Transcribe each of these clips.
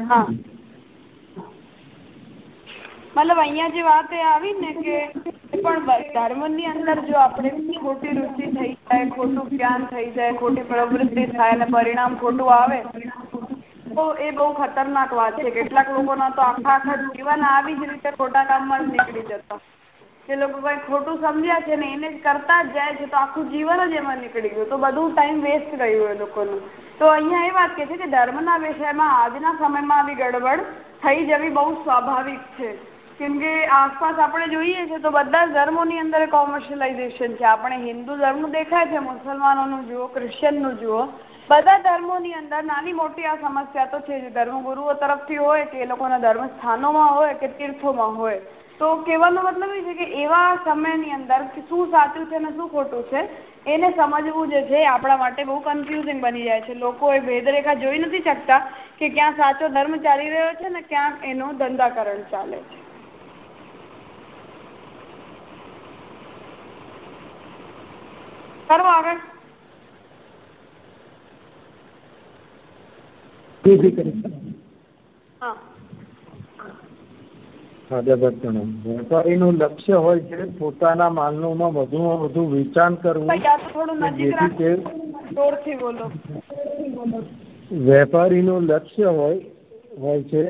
હા. મતલબ અહીંયા જે વાત આવી ને કે પણ ધર્મની અંદર જો આપણે ખોટી રુચિ થઈ જાય, ખોટું જ્ઞાન થઈ જાય, ખોટી પ્રવૃત્તિ થાય અને પરિણામ ખોટું આવે, તો એ બહુ ખતરનાક વાત છે. કેટલાક લોકોના તો આખા આખા જીવન આવી જ રીતે ખોટા કામમાં જ નીકળી જતા. જે લોકો કઈ ખોટું સમજ્યા છે ને એને જ કરતા જ જાય છે, તો આખું જીવન જ એમાં નીકળી ગયું. તો બધું ટાઈમ વેસ્ટ રહ્યું એ લોકોનું. તો અહીંયા એ વાત કે છે કે ધર્મના વિષયમાં આજના સમયમાં આવી ગડબડ થઈ જવી બહુ સ્વાભાવિક છે. કેમ કે આસપાસ આપણે જોઈએ છીએ તો બધા ધર્મોની અંદર કોમર્શિયલાઇઝેશન છે. આપણે હિન્દુ ધર્મ દેખાય છે, મુસલમાનોનું જુઓ ક્રિશ્ચનનું જુઓ. બધા ધર્મોની અંદર નાની મોટી આ સમસ્યા તો છે ધર્મગુરુઓ તરફથી હોય કે એ લોકોના ધર્મ સ્થાનોમાં હોય કે તીર્થોમાં હોય. તો કહેવાનો મતલબ એ છે કે એવા સમયની અંદર શું સાચું છે અને શું ખોટું છે એને સમજવું જે છે આપણા માટે બહુ કન્ફ્યુઝિંગ બની જાય છે. લોકો એ ભેદરેખા જોઈ નથી શકતા કે ક્યાં સાચો ધર્મ ચાલી રહ્યો છે ને ક્યાંક એનો ધંધાકરણ ચાલે છે. કરો આગળ. હા. વેપારીનું લક્ષ્ય હોય છે પોતાના માલનું વધુમાં વધુ વેચાણ કરવું. વેપારીનું લક્ષ્ય હોય હોય છે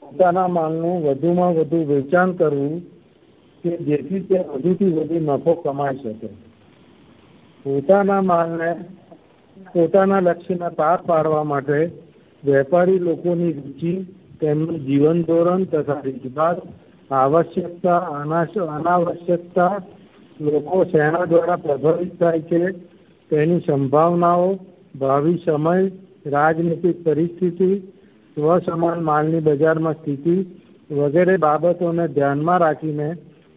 પોતાના માલનું વધુમાં વધુ વેચાણ કરવું કે જેથી તે વધુથી વધુ નફો કમાઈ શકે. પોતાના માલને પોતાના લક્ષ્યને પાર પાડવા માટે વેપારી લોકોની રુચિ તેમનું જીવન ધોરણ તથા રીતભાત, આવશ્યકતા અનાવશ્યકતા લોકો શેના દ્વારા પ્રભાવિત થાય છે, તેની સંભાવનાઓ, ભાવિ સમય, રાજનીતિક પરિસ્થિતિ, સ્વસમાન માલની બજારમાં સ્થિતિ વગેરે બાબતોને ધ્યાનમાં રાખીને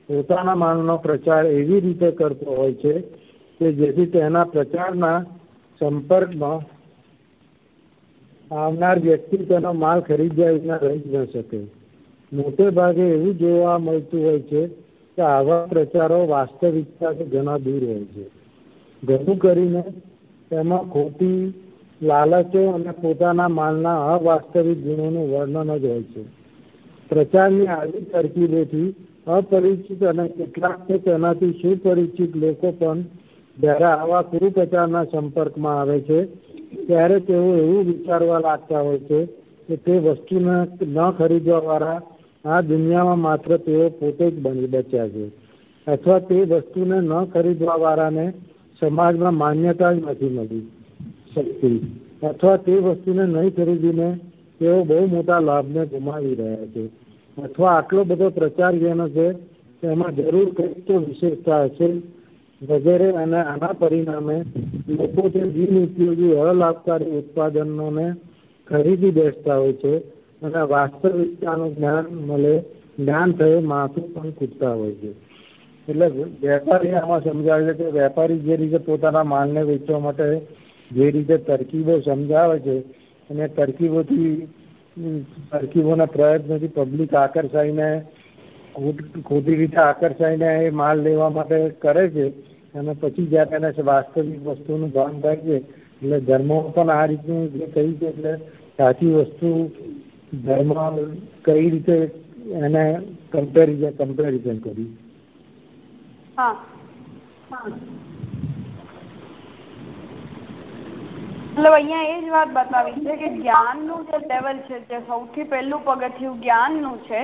પોતાના માલનો પ્રચાર એવી રીતે કરતો હોય છે કે જેથી તેના પ્રચારના સંપર્કમાં આવનાર વ્યક્તિ તેનો માલ ખરીદ્યા વિના રહી ન શકે. મોટે ભાગે એવું જોવા મળતું હોય છે કે આવા પ્રચારો વાસ્તવિકતાથી ઘણા દૂર હોય છે. ઘણું કરીને તેમાં ખોટી લાલચો અને પોતાના માલના અવાસ્તવિક ગુણોનું વર્ણન જ હોય છે. પ્રચારની આવી તરકીબોથી અપરિચિત અને કેટલાક તો તેનાથી સુપરિચિત લોકો પણ જ્યારે આવા કુપ્રચારના સંપર્કમાં આવે છે ત્યારે તેઓ એવું વિચારવા લાગતા હોય છે કે તે વસ્તુને ન ખરીદવા વાળા આ દુનિયામાં માત્ર તેઓ પોતે જ બની બચ્યા છે. અથવા તે વસ્તુને ન ખરીદવા વાળાને સમાજમાં માન્યતા જ નથી મળી શકતી. અથવા તે વસ્તુને નહીં ખરીદીને તેઓ બહુ મોટા લાભને ગુમાવી રહ્યા છે. અથવા આટલો બધો પ્રચાર જેનો છે, તેમાં જરૂર કંઈક તો વિશેષતા હશે વગેરે અને આના પરિણામે લોકો તે બિનઉપયોગી અલાભકારી ઉત્પાદનોને ખરીદી બેસતા હોય છે અને વાસ્તવિકતાનું જ્ઞાન મળે, જ્ઞાન થયે માથું પણ કૂટતા હોય છે. એટલે વેપારી આમાં સમજાવે છે કે વેપારી જે રીતે પોતાના માલને વેચવા માટે જે રીતે તરકીબો સમજાવે છે અને તરકીબોથી, તરકીબોના પ્રયત્નોથી પબ્લિક આકર્ષાઈને ખોટી રીતે આકર્ષાઈને એ માલ લેવા માટે કરે છે અને પછી જ્યારે એને વાસ્તવિક વસ્તુનું ભાન થાય છે, એટલે ધર્મો પણ આ રીતનું જે કહ્યું છે, એટલે સાચી વસ્તુ ધર્મ કઈ રીતે એને કમ્પેરિઝન કમ્પેરિઝન કર્યું હા. મતલબ અહીંયા એ જ વાત બતાવી છે કે જ્ઞાનનું જે લેવલ છે, જે સૌથી પહેલું પગથિયું જ્ઞાનનું છે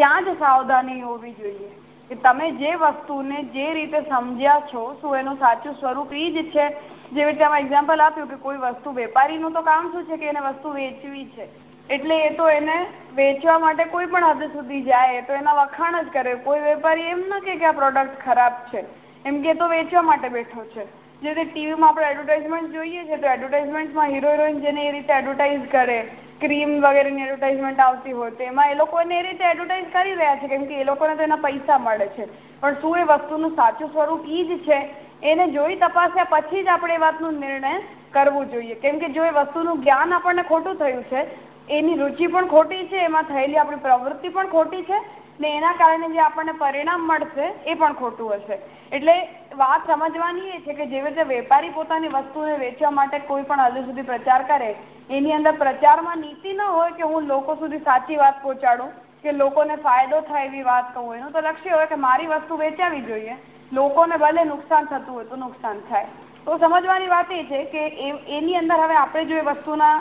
ત્યાં જ સાવધાની હોવી જોઈએ કે તમે જે વસ્તુને જે રીતે સમજ્યા છો, શું એનું સાચું સ્વરૂપ એ જ છે. જેવી રીતે આમાં એક્ઝામ્પલ આપ્યું કે કોઈ વસ્તુ વેપારીનું તો કામ શું છે કે એને વસ્તુ વેચવી છે? એટલે એ તો એને વેચવા માટે કોઈ પણ હદ સુધી જાય તો એના વખાણ જ કરે. કોઈ વેપારી એમ ન કે આ પ્રોડક્ટ ખરાબ છે. એમ કે તો વેચવા માટે બેઠો છે. જે રીતે ટીવીમાં આપણે એડવર્ટાઇઝમેન્ટ જોઈએ છે, તો એડવર્ટાઇઝમેન્ટમાં હીરો હિરોઈન જેને એ રીતે એડવર્ટાઇઝ કરે ક્રીમ વગેરેની એડવર્ટાઇઝમેન્ટ આવતી હોય તો એમાં એ લોકોને એ રીતે એડવર્ટાઇઝ કરી રહ્યા છે, કેમ કે એ લોકોને તો એના પૈસા મળે છે. પણ શું એ વસ્તુનું સાચું સ્વરૂપ એ જ છે, એને જોઈ તપાસ્યા પછી જ આપણે એ વાતનો નિર્ણય કરવું જોઈએ. કેમ કે જો એ વસ્તુનું જ્ઞાન આપણને ખોટું થયું છે, એની રુચિ પણ ખોટી છે, એમાં થયેલી આપણી પ્રવૃત્તિ પણ ખોટી છે, ને એના કારણે જે આપણને પરિણામ મળશે એ પણ ખોટું હશે. એટલે વાત સમજવાની એ છે કે જેવી રીતે વેપારી પોતાની વસ્તુને વેચવા માટે કોઈ પણ હજુ સુધી પ્રચાર કરે, એની અંદર પ્રચારમાં નીતિ ન હોય કે હું લોકો સુધી સાચી વાત પહોંચાડું, કે લોકોને ફાયદો થાય એવી વાત કહું, એનું તો લક્ષ્ય હોય કે મારી વસ્તુ વેચાવી જોઈએ. લોકોને ભલે નુકસાન થતું હોય તો નુકસાન થાય. તો સમજવાની વાત એ છે કે એની અંદર હવે આપણે જો એ વસ્તુના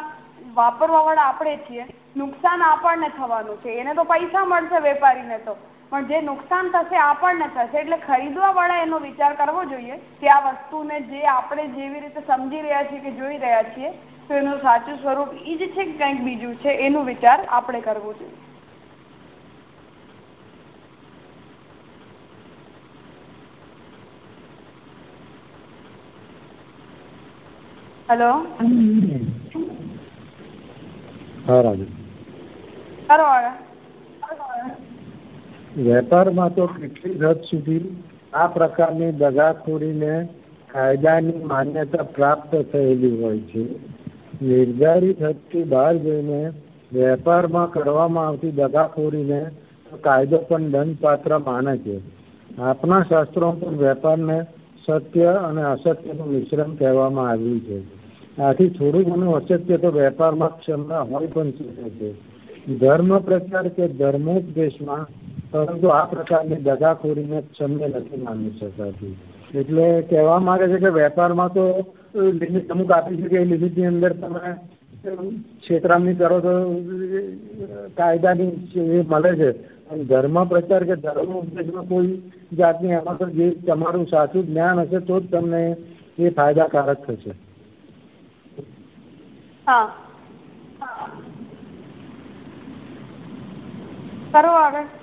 વાપરવા વાળા આપણે છીએ, નુકસાન આપણને થવાનું છે. એને તો પૈસા મળશે વેપારીને તો. પણ જે નુકસાન થશે આપણને થશે. એટલે ખરીદવા વાળા એનો વિચાર કરવો જોઈએ કે આ વસ્તુને જે આપણે જેવી રીતે સમજી રહ્યા છીએ કે જોઈ રહ્યા છીએ તો એનું સાચું સ્વરૂપ એ જ છે કે કંઈક બીજું છે? એનું વિચાર આપણે કરવો જોઈએ. હેલો? વેપારમાં તો કેટલી હદ સુધી આ પ્રકારની દગાખોરીને કાયદાની માન્યતા પ્રાપ્ત થયેલી હોય છે. નિર્ધારિત હદથી બહાર જઈને વેપારમાં કરવામાં આવતી દગાખોરીને કાયદો પણ દંડપાત્ર માને છે. આપણા શાસ્ત્રો પણ વેપારને સત્ય અને અસત્યનું મિશ્રણ કહેવામાં આવ્યું છે. આથી થોડું ઘણું અસત્ય તો વેપારમાં ક્ષમતા હોય પણ શકે છે ધર્મ પ્રચાર કે ધર્મોપદેશમાં પરંતુ આ પ્રકારની દગાખોરીને ક્ષમ્ય નથી માની શકાતી એટલે કહેવા માંગે છે કે વેપારમાં તો લિમિટ અમુક આપી છે કે એ લિમિટની અંદર તમે છેતરામણી કરો તો કાયદાની એ મળે છે. અને ધર્મ પ્રચાર કે ધર્મ ઉપદેશમાં કોઈ જાતની એમાં તો જે તમારું સાચું જ્ઞાન હશે તો જ તમને એ ફાયદાકારક થશે. કરો આગળ.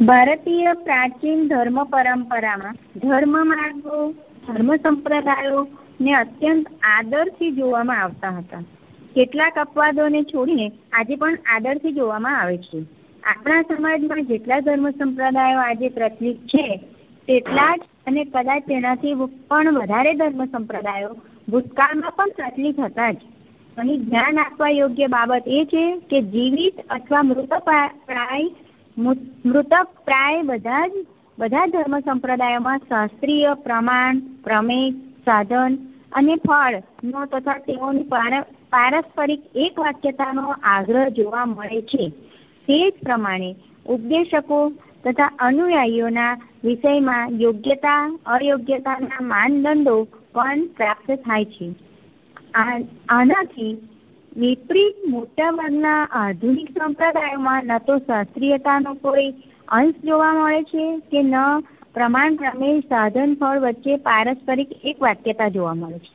ભારતીય પ્રાચીન ધર્મ પરંપરામાં ધર્મ માર્ગો, ધર્મ સંપ્રદાયો ને અત્યંત આદરથી જોવામાં આવતા હતા. કેટલાક અપવાદોને છોડીને આજે પણ આદરથી જોવામાં આવે છે. આપણા સમાજમાં જેટલા ધર્મ સંપ્રદાયો આજે પ્રચલિત છે તેટલા જ અને કદાચ તેનાથી પણ વધારે ધર્મ સંપ્રદાયો ભૂતકાળમાં પણ પ્રચલિત હતા જ. અહીં ધ્યાન આપવા યોગ્ય બાબત એ છે કે જીવિત અથવા મૃત પ્રાય મૃતક પ્રાય બધા જ બધા ધર્મ સંપ્રદાયોમાં શાસ્ત્રીય પ્રમાણ, પ્રમેય, સાધન અને ફળ નો તથા તેઓની પારસ્પરિક એક વાક્યતાનો આગ્રહ જોવા મળે છે. તે જ પ્રમાણે ઉપદેશકો તથા અનુયાયીઓના વિષયમાં યોગ્યતા, અયોગ્યતાના માનદંડો પણ પ્રાપ્ત થાય છે. આનાથી વિપરીત મોટાભાગના આધુનિક સંપ્રદાયોમાં ન તો શાસ્ત્રીયતાનો કોઈ અંશ જોવા મળે છે કે ન પ્રમાણ પ્રમેય સાધન ફળ વચ્ચે પારસ્પરિક એક વાક્યતા જોવા મળે છે.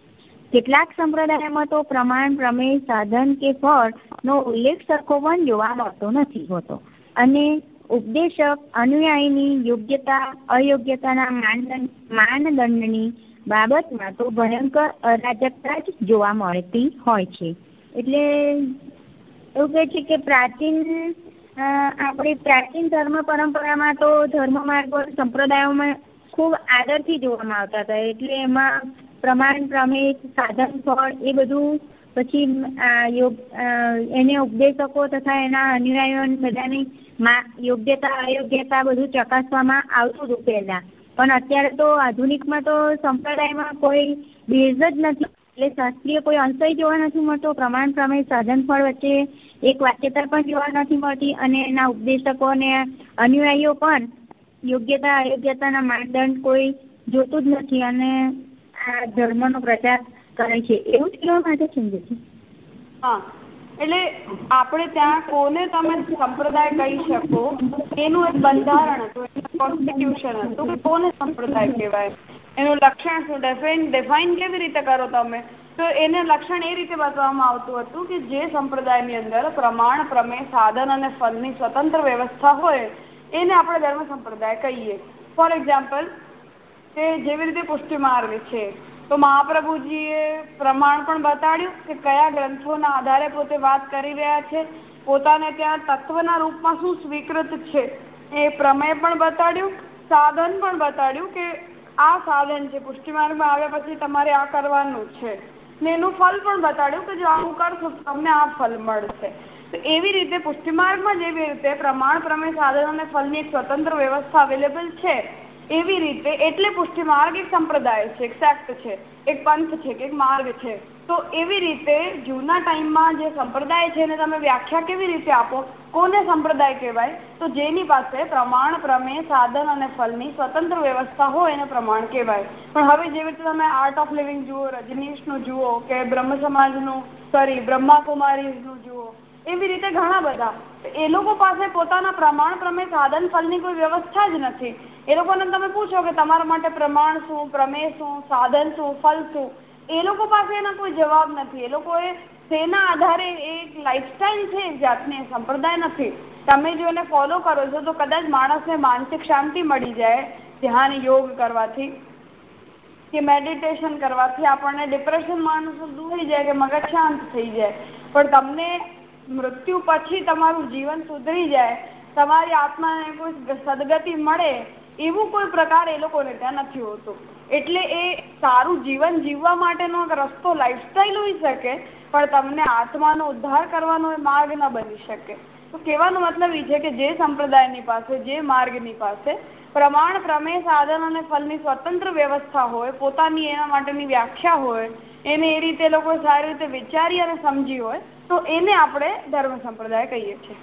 કેટલાક સંપ્રદાયોમાં તો પ્રમાણ પ્રમેય સાધન કે ફળ નો ઉલ્લેખ સરખો પણ જોવા મળતો નથી હોતો. અને ઉપદેશક અનુયાયીની યોગ્યતા, અયોગ્યતાના માનદંડ, માનદંડની બાબતમાં તો ભયંકર અરાજકતા જ જોવા મળતી હોય છે. એટલે એવું કહે છે કે પ્રાચીન આપણી પ્રાચીન ધર્મ પરંપરામાં તો ધર્મ માર્ગો સંપ્રદાયોમાં ખૂબ આદરથી જોવામાં આવતા હતા. એટલે એમાં પ્રમાણ, પ્રમેય, સાધન, ફળ એ બધું પછી યોગ એને ઉપદેશકો તથા એના અનુયાયીઓ બધાની યોગ્યતા, અયોગ્યતા બધું ચકાસવામાં આવતું હતું પહેલા. પણ અત્યારે તો આધુનિકમાં તો સંપ્રદાયમાં કોઈ બેઝ જ નથી. એટલે શાસ્ત્રીય કોઈ અંશ જોવા નથી મળતો. પ્રમાણ પ્રમેય સાધન ફળ વચ્ચે એક વાક્યતા પણ જોવા નથી મળતી અને એના ઉપદેશકો અને અનુયાયીઓ પણ યોગ્યતા, અયોગ્યતાના માનદંડ કોઈ જોતું જ નથી અને આ ધર્મનો પ્રચાર કરે છે, એવું કહેવા માટે સમજે હા, એટલે આપણે ત્યાં કોને તમે સંપ્રદાય કહી શકો, એનું એક બંધારણ હતું કોન્સ્ટિટ્યુશન હતું કે કોને સંપ્રદાય કહેવાય? એનું લક્ષણ શું? ડિફાઇન ડિફાઇન કેવી રીતે કરો તમે? તો એને લક્ષણ એ રીતે બતાવવામાં આવતું હતું કે જે સંપ્રદાયની અંદર પ્રમાણ, પ્રમેય, સાધન અને ફલની સ્વતંત્ર વ્યવસ્થા હોય, એને આપણે ધર્મ સંપ્રદાય કહીએ. ફોર એક્ઝામ્પલ કે જેવી રીતે પુષ્ટિ માર્ગ છે તો મહાપ્રભુજીએ પ્રમાણ પણ બતાડ્યું કે કયા ગ્રંથોના આધારે પોતે વાત કરી રહ્યા છે. પોતાને ત્યાં તત્વના રૂપમાં શું સ્વીકૃત છે એ પ્રમેય પણ બતાડ્યું, સાધન પણ બતાડ્યું કે આ સાધન છે, પુષ્ટિમાર્ગમાં આવ્યા પછી તમારે આ કરવાનું છે. ને એનું ફલ પણ બતાડ્યું કે જો આવું કરશો તમને આ ફલ મળશે. તો એવી રીતે પુષ્ટિમાર્ગમાં જેવી રીતે પ્રમાણ પ્રમેય સાધન અને ફલની એક સ્વતંત્ર વ્યવસ્થા અવેલેબલ છે એવી રીતે એટલે પુષ્ટિ માર્ગ એક સંપ્રદાય છે, એક સેક્ટ છે, એક પંથ છે કે એક માર્ગ છે. તો એવી રીતે જૂના ટાઈમમાં જે સંપ્રદાય છે એને તમે વ્યાખ્યા કેવી રીતે આપો? કોને સંપ્રદાય કહેવાય? તો જેની પાસે પ્રમાણ, પ્રમેય, સાધન અને ફલની સ્વતંત્ર વ્યવસ્થા હોય એને પ્રમાણ કહેવાય. પણ હવે જેવી રીતે તમે આર્ટ ઓફ લિવિંગ જુઓ, રજનીશનું જુઓ કે બ્રહ્મ સમાજનું સોરી બ્રહ્માકુમારીઝનું જુઓ, એવી રીતે ઘણા બધા. એ લોકો પાસે પોતાના પ્રમાણ, પ્રમેય, સાધન, ફલની કોઈ વ્યવસ્થા જ નથી. એ લોકોને તમે પૂછો કે તમારા માટે પ્રમાણ શું, પ્રમેય શું, સાધન શું, ફલ શું? એ લોકો પાસે એના કોઈ જવાબ નથી. એ લોકોએ તેના આધારે એક લાઈફસ્ટાઈલ છે જાતની સંપ્રદાય નથી. તમે જો એને ફોલો કરો છો, તો કદાચ માણસને માનસિક શાંતિ મળી જાય ધ્યાન, યોગ કરવાથી કે મેડિટેશન કરવાથી આપણને ડિપ્રેશન માણસો દૂર જાય કે મગજ શાંત થઈ જાય. પણ તમને મૃત્યુ પછી તમારું જીવન સુધરી જાય, તમારી આત્માને કોઈ સદગતિ મળે એવું કોઈ પ્રકાર એ લોકોને ત્યાં નથી હોતું. એટલે એ સારું જીવન જીવવા માટેનો રસ્તો લાઈફસ્ટાઈલ હોઈ શકે, પણ તમને આત્માનો ઉદ્ધાર કરવાનો એ માર્ગ ન બની શકે. તો કહેવાનો મતલબ એ છે કે જે સંપ્રદાયની પાસે, જે માર્ગની પાસે પ્રમાણ પ્રમેય, સાધન અને ફલની સ્વતંત્ર વ્યવસ્થા હોય, પોતાની એના માટેની વ્યાખ્યા હોય, એને એ રીતે લોકો સારી રીતે વિચારી અને સમજી હોય, તો એને આપણે ધર્મ સંપ્રદાય કહીએ છીએ.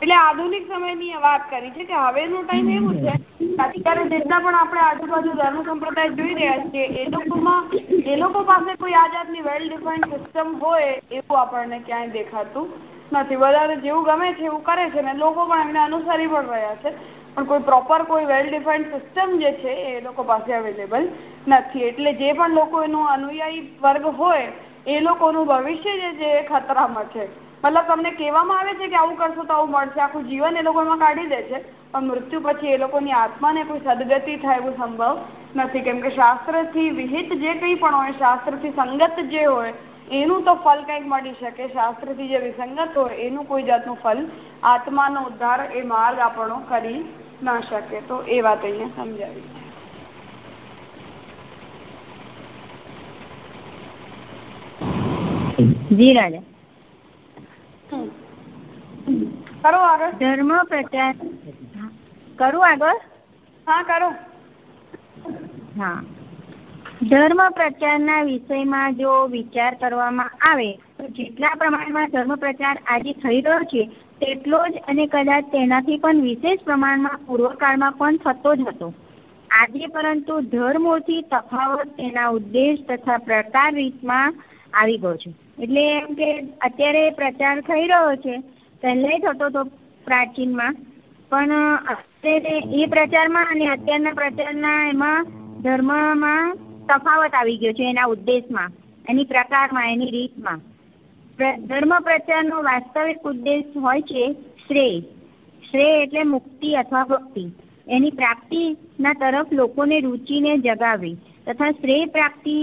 એટલે આધુનિક સમયની વાત કરી છે કે હવેનો ટાઈમ એવું છે અત્યારે જેટલા પણ આપણે આજુબાજુ ધર્મ સંપ્રદાય જોઈ રહ્યા છીએ, એ લોકોમાં, એ લોકો પાસે કોઈ આ જાતની વેલ ડિફાઇન્ડ સિસ્ટમ હોય એવું આપણને ક્યાંય દેખાતું નથી. વધારે જેવું ગમે છે એવું કરે છે ને લોકો પણ એમને અનુસરી પણ રહ્યા છે. પણ કોઈ પ્રોપર કોઈ વેલ ડિફાઇન્ડ સિસ્ટમ જે છે એ લોકો પાસે અવેલેબલ નથી. એટલે જે પણ લોકો એનું અનુયાયી વર્ગ હોય, એ લોકોનું ભવિષ્ય જે છે એ ખતરામાં છે. મતલબ તમને કહેવામાં આવે છે કે આવું કરશો તો આવું મળશે. આખું જીવન એ લોકોમાં કાઢી દે છે. પણ મૃત્યુ પછી એ લોકોની આત્માને કોઈ સદગતિ થાય એવું સંભવ નથી. કેમ કે શાસ્ત્રથી વિહિત જે કંઈ પણ હોય, શાસ્ત્રથી સંગત જે હોય, એનું તો ફલ કંઈક મળી શકે. શાસ્ત્રથી જે વિસંગત હોય, એનું કોઈ જાતનું ફલ આત્માનો ઉદ્ધાર એ માર્ગ આપણો કરી ન શકે. તો એ વાત અહીંયા સમજાવી જી રાજા. કરો આગળ. ધર્મ પ્રચાર. કરું આગળ? હા કરો. હા. ધર્મ પ્રચારના વિષયમાં જો વિચાર કરવામાં આવે તો જેટલા પ્રમાણમાં ધર્મ પ્રચાર આજે થઈ રહ્યો છે તેટલો જ અને કદાચ તેનાથી પણ વિશેષ પ્રમાણમાં પૂર્વકાળમાં પણ થતો જ હતો. આજે પરંતુ ધર્મોથી તફાવત તેના ઉદ્દેશ તથા પ્રકાર રીતમાં આવી ગયો છે. એટલે એમ કે અત્યારે પ્રચાર થઈ રહ્યો છે પહેલાંય થતો હતો પ્રાચીનમાં. પણ અત્યારે એ પ્રચારમાં અને અત્યારના પ્રચારના એમાં ધર્મમાં તફાવત આવી ગયો છે એના ઉદ્દેશમાં, એની પ્રકારમાં, એની રીતમાં. ધર્મ પ્રચારનો વાસ્તવિક ઉદ્દેશ હોય છે શ્રેય. શ્રેય એટલે મુક્તિ અથવા ભક્તિ. એની પ્રાપ્તિના તરફ લોકોને રુચિને જગાવી તથા શ્રેય પ્રાપ્તિ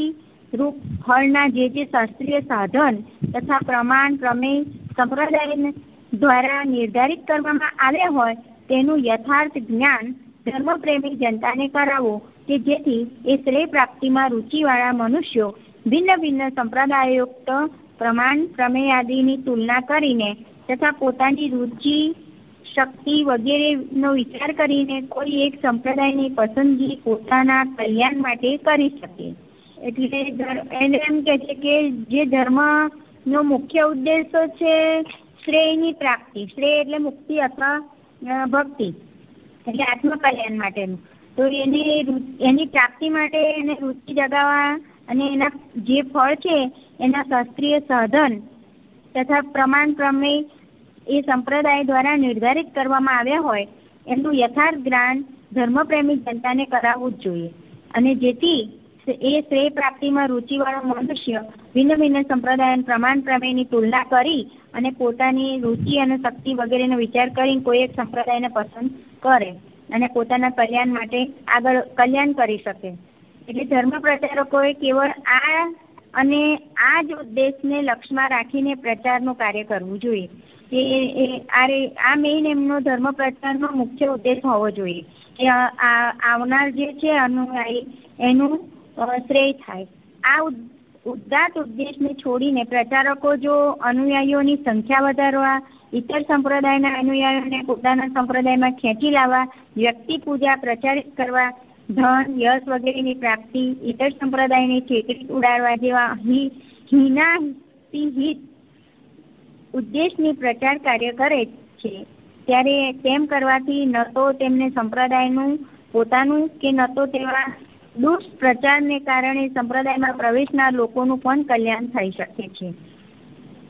રૂપ ફળના જે જે શાસ્ત્રીય સાધન તથા પ્રમાણ પ્રમેય સંપ્રદાય દ્વારા નિર્ધારિત કરવામાં આવ્યા હોય, તેનું યથાર્થ જ્ઞાન ધર્મપ્રેમી જનતાને કરાવવું કે જેથી એ શ્રેય પ્રાપ્તિમાં રુચિવાળા મનુષ્યો ભિન્ન ભિન્ન સંપ્રદાયુક્ત પ્રમાણ પ્રમેય આદિની તુલના કરીને તથા પોતાની રુચિ, શક્તિ વગેરેનો વિચાર કરીને કોઈ એક સંપ્રદાયની પસંદગી પોતાના કલ્યાણ માટે કરી શકે. એટલે એને એમ કે છે કે જે ધર્મનો મુખ્ય ઉદ્દેશ છે શ્રેયની પ્રાપ્તિ. શ્રેય એટલે મુક્તિ અથવા ભક્તિ. એટલે આત્મકલ્યાણ માટેનું. તો એની એની પ્રાપ્તિ માટે એને રુચિ જગાવવા અને એના જે ફળ છે, એના શાસ્ત્રીય સાધન તથા પ્રમાણ પ્રમેય એ સંપ્રદાય દ્વારા નિર્ધારિત કરવામાં આવ્યા હોય એમનું યથાર્થ જ્ઞાન ધર્મપ્રેમી જનતાને કરાવવું જ જોઈએ. અને જેથી એ શ્રેય પ્રાપ્તિમાં રુચિવાળો મનુષ્ય ભિન્ન ભિન્ન સંપ્રદાય પ્રમાણ પ્રમેયની તુલના કરી અને પોતાની રુચિ અને શક્તિ વગેરેનો વિચાર કરીને કોઈ એક સંપ્રદાયને પસંદ કરે અને પોતાના કલ્યાણ માટે આગળ કલ્યાણ કરી શકે. એટલે ધર્મ પ્રચારકોએ કેવળ આ અને આ જ ઉદ્દેશને લક્ષ્યમાં રાખીને પ્રચારનું કાર્ય કરવું જોઈએ. કે આ મેઇન એમનો ધર્મ પ્રચારનો મુખ્ય ઉદ્દેશ હોવો જોઈએ. કે આવનાર જે છે અનુયાયી, એનું શ્રેય થાય. આ ઉદાત ઉદ્દેશને છોડીને પ્રચારકો જો અનુયાયીઓની સંખ્યા વધારવા ઇતર સંપ્રદાયના અનુયાયીઓને પોતાના સંપ્રદાયમાં ખેંચી લાવવા, વ્યક્તિ પૂજા પ્રચારિત કરવા, ધન, યશ વગેરેની પ્રાપ્તિ ઇતર સંપ્રદાયની છેતરી ઉડાડવા જેવા હિનાહિત ઉદ્દેશની પ્રચાર કાર્ય કરે છે. ત્યારે તેમ કરવાથી ન તો તેમને સંપ્રદાયનું, પોતાનું કે ન તો તેવા દુષ્પ્રચારને કારણે સંપ્રદાયમાં પ્રવેશનાર લોકોનું પણ કલ્યાણ થઈ શકે છે.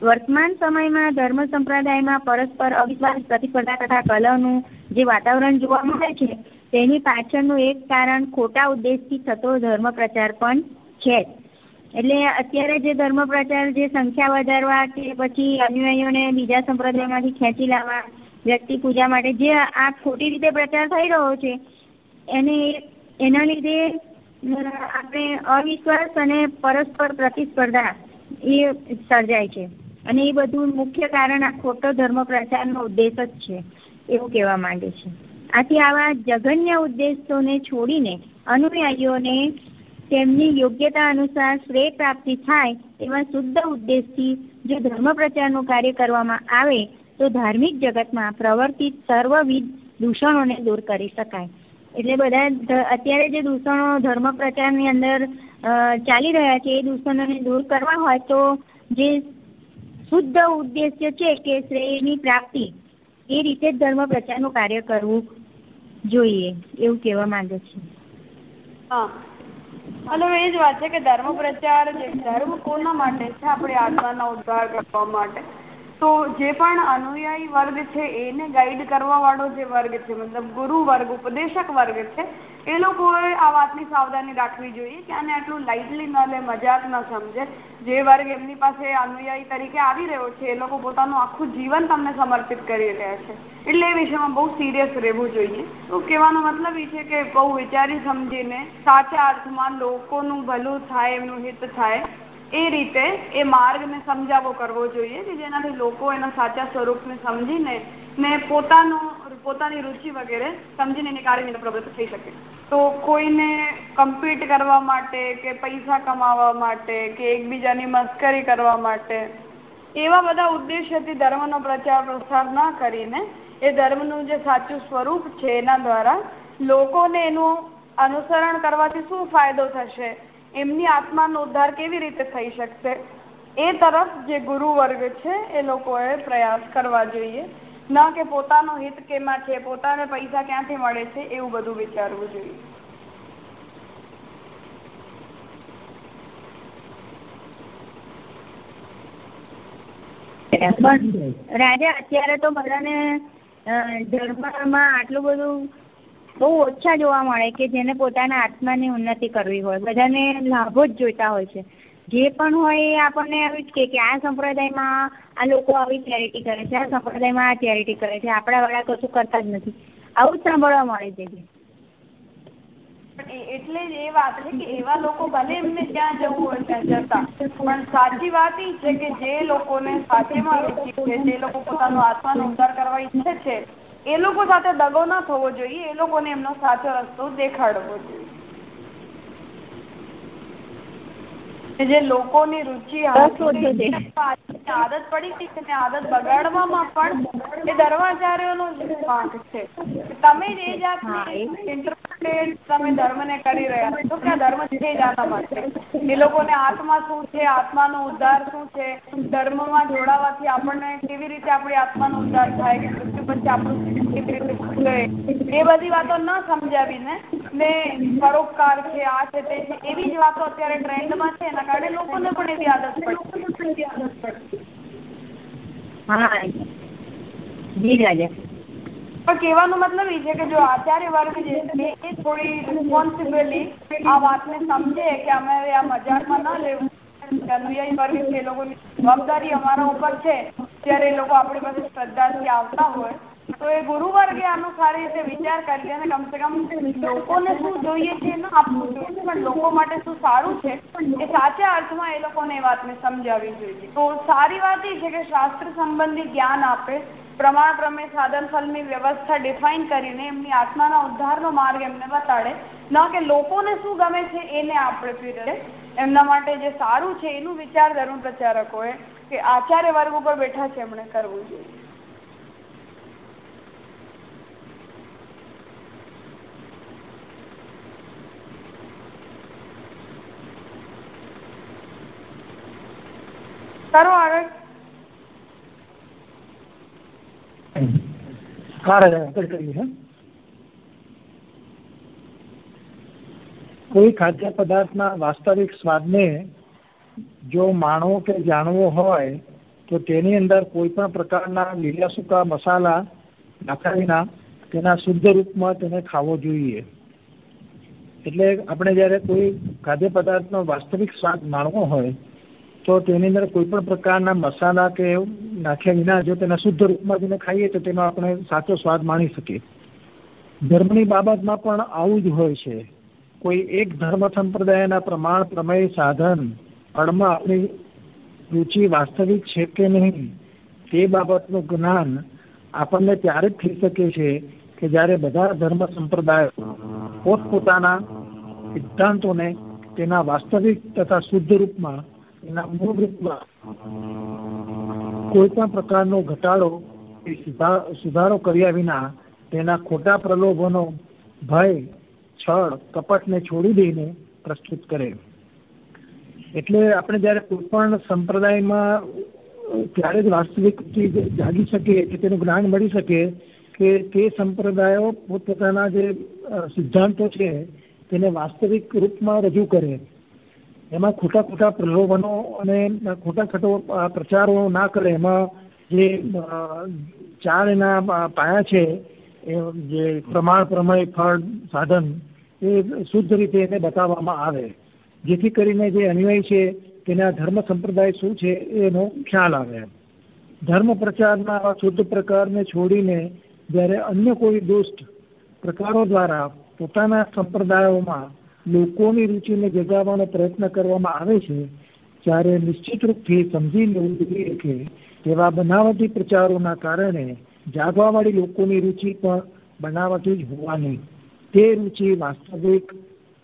વર્તમાન સમયમાં ધર્મ સંપ્રદાયમાં પરસ્પર અવિશ્વાસ પ્રતિસ્પર્ધા તથા કલહનું જે વાતાવરણ જોવા મળે છે, તેની પાછળનું એક કારણ ખોટા ઉદ્દેશથી થતો ધર્મ પ્રચાર પણ છે એટલે અત્યારે જે ધર્મ પ્રચાર જે સંખ્યા વધારવા કે પછી અનુયાયીઓને બીજા સંપ્રદાયમાંથી ખેંચી લાવવા, વ્યક્તિ પૂજા માટે જે આ ખોટી રીતે પ્રચાર થઈ રહ્યો છે, એને, એના લીધે આપણે અવિશ્વાસ અને પરસ્પર પ્રતિસ્પર્ધા એ સર્જાય છે. અને એ બધું મુખ્ય કારણ આ ખોટો ધર્મ પ્રચારનો ઉદ્દેશ જ છે, એવું કહેવા માંગે છે. આથી આવા જઘન્ય ઉદ્દેશોને છોડીને અનુયાયીઓને તેમની યોગ્યતા અનુસાર શ્રેય પ્રાપ્તિ થાય એવા શુદ્ધ ઉદ્દેશથી જો ધર્મ પ્રચારનું કાર્ય કરવામાં આવે, તો ધાર્મિક જગતમાં પ્રવર્તિત સર્વવિધ દૂષણોને દૂર કરી શકાય. એટલે બધા અત્યારે જે દૂષણો ધર્મ પ્રચારની અંદર ચાલી રહ્યા છે, એ દૂષણોને દૂર કરવા હોય તો જે શુદ્ધ ઉદ્દેશ્ય છે કે શ્રેયની પ્રાપ્તિ, એ રીતે જ ધર્મ પ્રચારનું કાર્ય કરવું જોઈએ, એવું કહેવા માંગે છે. હા. અને એ જ વાત છે કે ધર્મ પ્રચાર ધર્મ કોના માટે છે? આપણે આત્માના ઉદ્ધાર કરવા માટે. તો જે પણ અનુયાયી વર્ગ છે, એને ગાઈડ કરવા વાળો જે વર્ગ છે, મતલબ ગુરુ વર્ગ, ઉપદેશક વર્ગ છે, એ લોકોએ આ વાતની સાવધાની રાખવી જોઈએ કે આને આટલું લાઇટલી ન લે, મજાક ન સમજે. જે વર્ગ એમની પાસે અનુયાયી તરીકે આવી રહ્યો છે, એ લોકો પોતાનું આખું જીવન તમને સમર્પિત કરી રહ્યા છે. એટલે એ વિષયમાં બહુ સિરિયસ રહેવું જોઈએ. તો કહેવાનો મતલબ એ છે કે બહુ વિચારી સમજીને સાચા અર્થમાં લોકોનું ભલું થાય, એમનું હિત થાય એ રીતે એ માર્ગને સમજાવો કરવો જોઈએ કે જેનાથી લોકો એના સાચા સ્વરૂપને સમજીને ને પોતાનું, પોતાની રુચિ વગેરે સમજીને એની કાર્યની પ્રવૃત્તિ થઈ શકે. તો કોઈને કમ્પીટ કરવા માટે કે પૈસા કમાવા માટે કે એકબીજાની મસ્કરી કરવા માટે એવા બધા ઉદ્દેશ્યથી ધર્મનો પ્રચાર પ્રસાર ન કરીને એ ધર્મનું જે સાચું સ્વરૂપ છે એના દ્વારા લોકોને એનું અનુસરણ કરવાથી શું ફાયદો થશે? એમની આત્માનો ઉદ્ધાર કેવી રીતે થઈ શકશે? એ તરફ જે ગુરુ વર્ગ છે, એ લોકોએ પ્રયાસ કરવા જોઈએ. ન કે પોતાનો હિત કેમાં છે, પોતાને પૈસા ક્યાંથી મળે છે, એવું બધું વિચારવું જોઈએ. રાજા, અત્યારે તો બધાને ધર્મમાં આટલું બધું બહુ ઓછા જોવા મળે કે જેને પોતાના આત્માની ઉન્નતિ કરવી હોય. બધાને લાભો જ જોઈતા હોય છે. જે પણ હોય એ આપણને એવું જ કે આ સંપ્રદાયમાં આ લોકો આવી ચેરિટી કરે છે, આ સંપ્રદાયમાં આ ચેરિટી કરે છે. આપણાવાળા કશું કરતા જ નથી. આવું જ સાંભળવા મળે છે એટલે જ એ વાત છે કે એવા લોકો ભલે એમને ત્યાં જવું હોય ત્યાં જતા. પણ સાચી વાત એ છે કે જે લોકોને સાચેમાં રુચિ છે, જે લોકો પોતાનો આત્માનો ઉદ્ધાર કરવા ઈચ્છે છે એ લોકો સાથે દગો ન થવો જોઈએ એ લોકોને એમનો સાચો રસ્તો દેખાડવો જોઈએ. જે લોકોની રુચિ આદત પડી ગઈ છે આદત બગાડવામાં પણ એ ધર્માચાર્યોનો જ વાંક છે. તમે જ એ જાતની ઇન્ટરપ્રિટેડ તમે ધર્મને કરી રહ્યા છો કે આ ધર્મ છે જ માટે? એ લોકોને આત્મા શું છે આત્માનો ઉદ્ધાર શું છે? ધર્મમાં જોડાવાથી આપણને કેવી રીતે આપણી આત્માનો ઉદ્ધાર થાય? કે મૃત્યુ પછી આપણું કેવી રીતે એ બધી વાતો ન સમજાવીને ને પરોપકાર છે આ છે તે છે એવી જ વાતો અત્યારે ટ્રેન્ડમાં છે એના કારણે લોકોને પણ એવી આદત પડી હા જી રાજા પણ કહેવાનો મતલબ એ છે કે જો આચાર્ય વર્ગ જે છે એ થોડી રિસ્પોન્સિબલી આ વાતને સમજે કે અમે આ મજાકમાં ન લેવું. અનુયાયી વર્ગ છે એ લોકોની જવાબદારી અમારા ઉપર છે. ત્યારે એ લોકો આપણી પાસે શ્રદ્ધાથી આવતા હોય તો એ ગુરુ વર્ગે આનો સારી રીતે વિચાર કરી અને કમસે કમ લોકોને શું જોઈએ છે એનું આપવું જોઈએ પણ લોકો માટે શું સારું છે? એ સાચા અર્થમાં એ લોકોને એ વાતને સમજાવવી જોઈએ. તો સારી વાત એ છે કે શાસ્ત્ર સંબંધી જ્ઞાન આપે પ્રમાણ પ્રમે સાધન ફલની વ્યવસ્થા ડિફાઇન કરીને એમની આત્માના ઉદ્ધારનો માર્ગ એમને બતાડે. ન કે લોકોને શું ગમે છે એને આપણે પીરડે એમના માટે જે સારું છે એનું વિચાર ધર્મ પ્રચારકોએ કે આચાર્ય વર્ગ ઉપર બેઠા છે એમણે કરવું જોઈએ. કરો આગળ કોઈ ખાદ્ય પદાર્થના વાસ્તવિક સ્વાદને જો માણવો કે જાણવો હોય, તો તેની અંદર કોઈ પણ પ્રકારના લીલા સૂકા મસાલા નાખ્યા વિના તેના શુદ્ધ રૂપમાં તેને ખાવો જોઈએ. એટલે આપણે જ્યારે કોઈ ખાદ્ય પદાર્થનો વાસ્તવિક સ્વાદ માણવો હોય તો તેની અંદર કોઈ પણ પ્રકારના મસાલા કે નાખ્યા વિના જો તેના શુદ્ધ રૂપમાં જેને ખાઈએ તો તેનો આપણે સાચો સ્વાદ માણી શકીએ. ધર્મની બાબતમાં પણ આવું જ હોય છે. કોઈ એક ધર્મ સંપ્રદાયના પ્રમાણ પ્રમેય સાધન અળમાં આપણી રુચિ વાસ્તવિક છે કે નહીં, તે બાબતનું જ્ઞાન આપણને ત્યારે જ થઈ શકે છે કે જ્યારે બધા ધર્મ સંપ્રદાયો પોતપોતાના સિદ્ધાંતોને તેના વાસ્તવિક તથા શુદ્ધ રૂપમાં એના મૂળરૂપમાં કોઈ પણ પ્રકારનો ઘટાડો સુધારો કર્યા વિના તેના ખોટા પ્રલોભનો ભય, છળ, કપટને છોડી દઈને પ્રસ્તુત કરે. એટલે આપણે જ્યારે કોઈ પણ સંપ્રદાયમાં, ત્યારે જ વાસ્તવિક જાગી શકે કે તેનું જ્ઞાન મળી શકે, કે તે સંપ્રદાયો પોતપોતાના જે સિદ્ધાંતો છે, તેને વાસ્તવિક રૂપમાં રજૂ કરે એમાં ખોટા ખોટા પ્રલોભનો અને ખોટા ખોટો પ્રચારો ના કરે, એમાં જે ચાર એના પાયા છે, એ જે પ્રમાણ પ્રમેય ફળ સાધન, એ શુદ્ધ રીતે એને બતાવવામાં આવે. જેથી કરીને જે અન્વય છે, તેના ધર્મ સંપ્રદાય શું છે, એનો ખ્યાલ આવે. ધર્મ પ્રચારના શુદ્ધ પ્રકારને છોડીને જ્યારે અન્ય કોઈ દુષ્ટ પ્રકારો દ્વારા પોતાના સંપ્રદાયોમાં લોકોની રુચિને જગાવવાનો પ્રયત્ન કરવામાં આવે છે ત્યારે નિશ્ચિત રૂપથી સમજી લેવું જોઈએ કે તેવા બનાવટી પ્રચારોના કારણે જાગવાવાળી લોકોની રુચિ પણ બનાવટી જ હોવાની. તે રુચિ વાસ્તવિક